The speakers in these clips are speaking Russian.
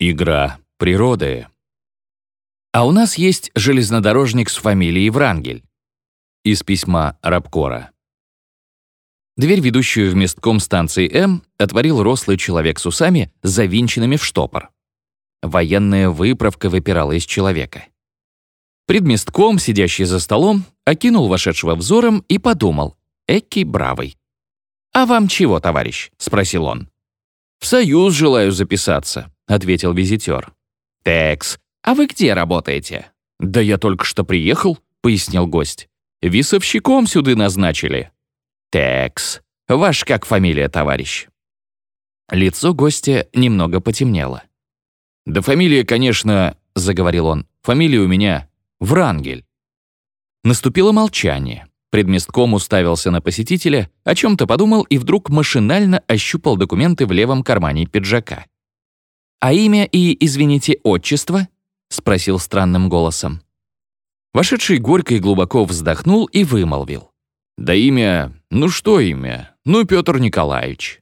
Игра природы. А у нас есть железнодорожник с фамилией Врангель. Из письма Рабкора. Дверь, ведущую в местком станции М, отворил рослый человек с усами, завинченными в штопор. Военная выправка выпирала из человека. Предместком, сидящий за столом, окинул вошедшего взором и подумал, «Эки бравый». «А вам чего, товарищ?» — спросил он. «В союз желаю записаться», — ответил визитер. «Текс, а вы где работаете?» «Да я только что приехал», — пояснил гость. «Висовщиком сюда назначили». «Текс, ваш как фамилия, товарищ?» Лицо гостя немного потемнело. «Да фамилия, конечно», — заговорил он, — «фамилия у меня Врангель». Наступило молчание. Предместком уставился на посетителя, о чем-то подумал и вдруг машинально ощупал документы в левом кармане пиджака. «А имя и, извините, отчество?» — спросил странным голосом. Вошедший горько и глубоко вздохнул и вымолвил. «Да имя... Ну что имя? Ну, Петр Николаевич».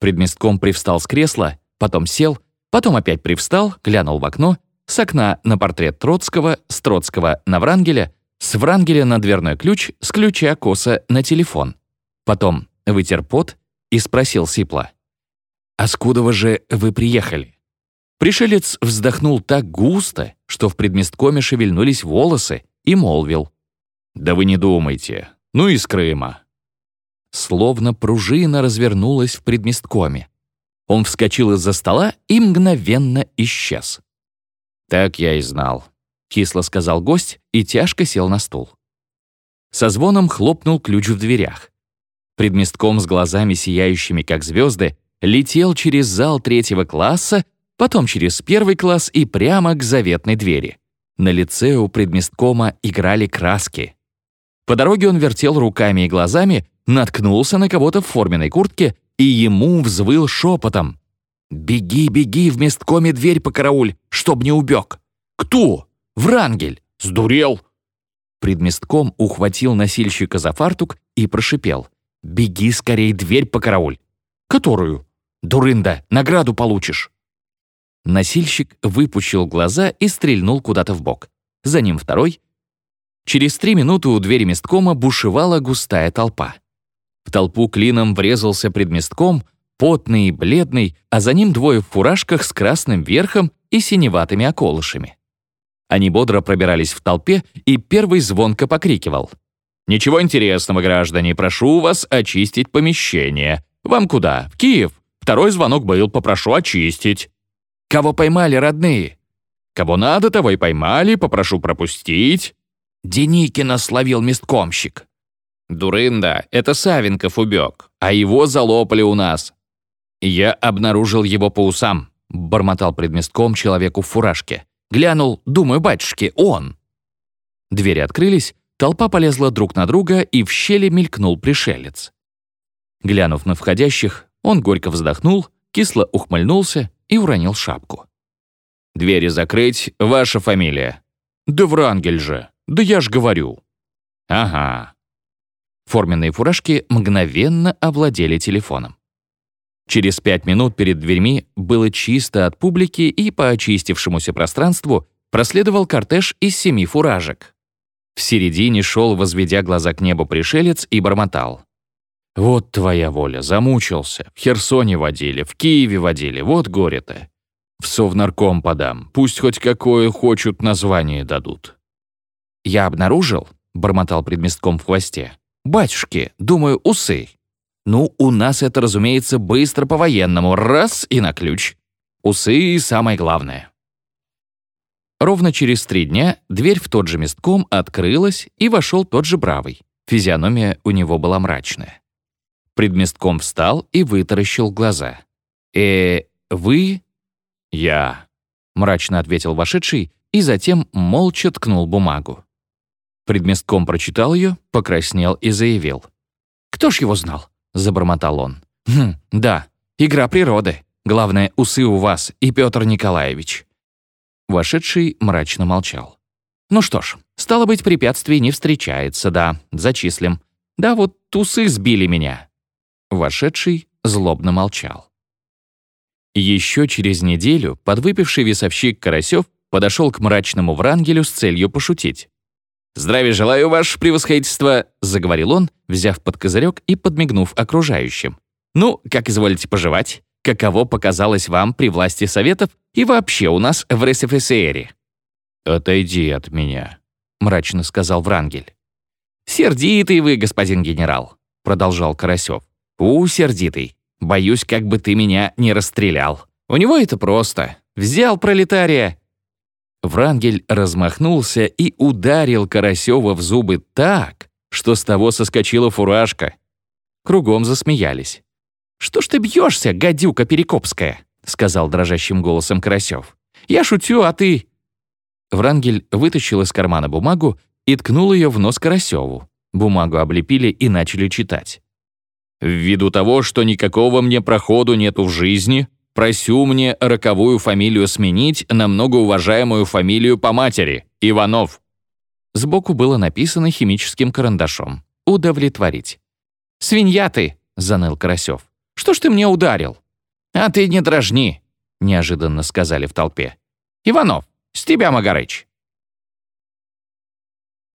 Предместком привстал с кресла, потом сел, потом опять привстал, глянул в окно, с окна на портрет Троцкого, с Троцкого на Врангеля, с Врангеля на дверной ключ, с ключа коса на телефон. Потом вытер пот и спросил сипло. «А скудово же вы приехали?» Пришелец вздохнул так густо, что в предместкоме шевельнулись волосы, и молвил. «Да вы не думайте. Ну, из Крыма». Словно пружина развернулась в предместкоме. Он вскочил из-за стола и мгновенно исчез. «Так я и знал кисло сказал гость и тяжко сел на стул. Со звоном хлопнул ключ в дверях. Предместком с глазами сияющими, как звезды, летел через зал третьего класса, потом через первый класс и прямо к заветной двери. На лице у предместкома играли краски. По дороге он вертел руками и глазами, наткнулся на кого-то в форменной куртке и ему взвыл шепотом. «Беги, беги, в месткоме дверь по карауль, чтоб не убег!» «Кто?» Врангель! Сдурел!» Предместком ухватил носильщика за фартук и прошипел. «Беги скорей, дверь по карауль!» «Которую?» «Дурында, награду получишь!» Носильщик выпучил глаза и стрельнул куда-то в бок. За ним второй. Через три минуты у двери месткома бушевала густая толпа. В толпу клином врезался предместком, потный и бледный, а за ним двое в фуражках с красным верхом и синеватыми околышами. Они бодро пробирались в толпе, и первый звонко покрикивал. «Ничего интересного, граждане, прошу вас очистить помещение. Вам куда? В Киев? Второй звонок был, попрошу очистить». «Кого поймали, родные?» «Кого надо, того и поймали, попрошу пропустить». «Деникина словил месткомщик». «Дурында, это Савенков убег, а его залопали у нас». «Я обнаружил его по усам», — бормотал предместком человеку в фуражке. Глянул, думаю, батюшки, он. Двери открылись, толпа полезла друг на друга, и в щели мелькнул пришелец. Глянув на входящих, он горько вздохнул, кисло ухмыльнулся и уронил шапку. «Двери закрыть, ваша фамилия». «Да Врангель же! Да я ж говорю!» «Ага». Форменные фуражки мгновенно овладели телефоном. Через пять минут перед дверьми было чисто от публики, и по очистившемуся пространству проследовал кортеж из семи фуражек. В середине шел, возведя глаза к небу пришелец, и бормотал. «Вот твоя воля, замучился. В Херсоне водили, в Киеве водили, вот горе-то. В Совнарком подам, пусть хоть какое хочут название дадут». «Я обнаружил», — бормотал предместком в хвосте, «батюшки, думаю, усы. Ну, у нас это, разумеется, быстро по-военному. Раз и на ключ. Усы — самое главное. Ровно через три дня дверь в тот же местком открылась, и вошел тот же бравый. Физиономия у него была мрачная. Предместком встал и вытаращил глаза. «Э, вы?» «Я», — мрачно ответил вошедший и затем молча ткнул бумагу. Предместком прочитал ее, покраснел и заявил. «Кто ж его знал? — забормотал он. «Хм, да, игра природы. Главное, усы у вас и Петр Николаевич». Вошедший мрачно молчал. «Ну что ж, стало быть, препятствий не встречается, да, зачислим. Да вот усы сбили меня». Вошедший злобно молчал. Еще через неделю подвыпивший весовщик Карасев подошел к мрачному Врангелю с целью пошутить. «Здравия желаю, ваше превосходительство», — заговорил он, взяв под козырек и подмигнув окружающим. «Ну, как изволите поживать? Каково показалось вам при власти Советов и вообще у нас в РСФСР?» «Отойди от меня», — мрачно сказал Врангель. «Сердитый вы, господин генерал», — продолжал Карасев. «У, сердитый. Боюсь, как бы ты меня не расстрелял. У него это просто. Взял пролетария». Врангель размахнулся и ударил Карасева в зубы так, что с того соскочила фуражка. Кругом засмеялись. «Что ж ты бьешься, гадюка Перекопская?» — сказал дрожащим голосом Карасев. «Я шутю, а ты...» Врангель вытащил из кармана бумагу и ткнул ее в нос Карасеву. Бумагу облепили и начали читать. «Ввиду того, что никакого мне проходу нету в жизни, просю мне роковую фамилию сменить на многоуважаемую фамилию по матери — Иванов». Сбоку было написано химическим карандашом. «Удовлетворить». «Свинья ты!» — заныл Карасев. «Что ж ты мне ударил?» «А ты не дрожни!» — неожиданно сказали в толпе. «Иванов, с тебя, Магарыч!»